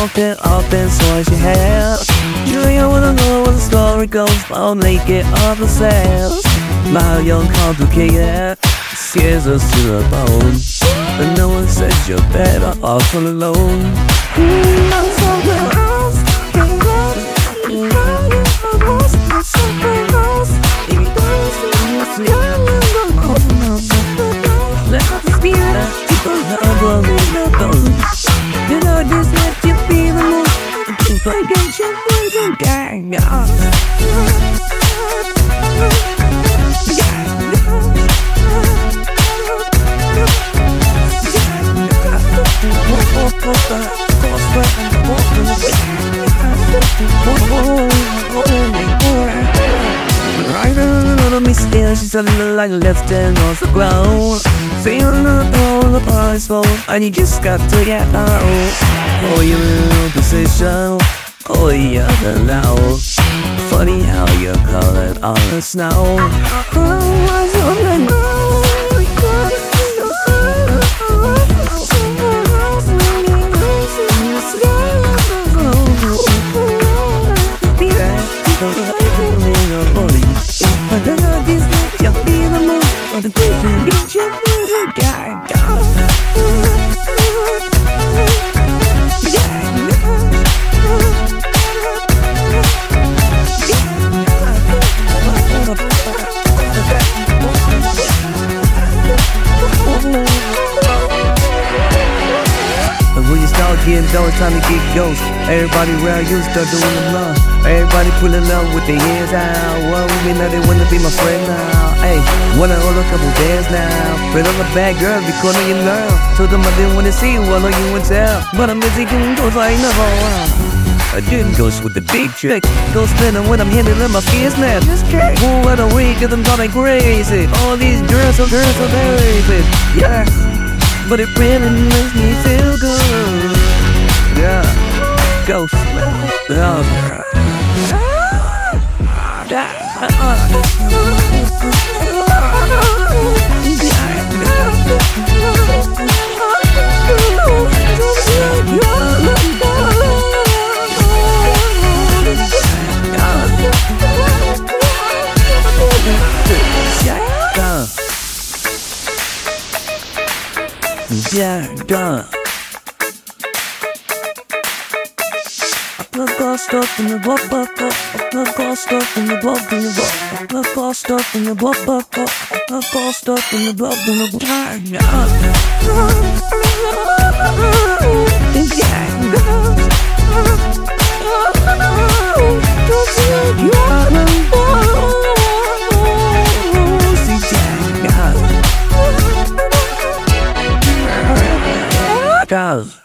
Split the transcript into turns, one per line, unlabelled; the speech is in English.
walking up and saw she had. You ain't wanna know what the story goes, I'll make it all the same. My young complicated scares us to the bone. But no one says you're better off all alone. Me still, she's a little like left hand on the ground. Feeling the on the prize phone, and you just got to get out. Oh, you're in position, oh, you're now. Funny how you call it on the something different. Getting dough, it's time to get ghost. Everybody where you start doing them love. Everybody pulling up with their hands out. What well, we now they wanna be my friend now. Hey, wanna hold a couple bands now. But I'm a bad girl, be calling you now. Told them I didn't wanna see you, I know you would tell. But I'm busy getting ghosts like never wow. I didn't ghost with the big trick. Go spinning when I'm handling my skis now. Just kidding. One what a week, cause I'm going crazy. All these girls, so girls, so crazy. Yeah. But it really makes me feel good. Yeah. Ghost. Oh, Yeah, done. I've got stuff in block. I've got stuff in the in. I've got stuff in. I've got stuff in in. Guys.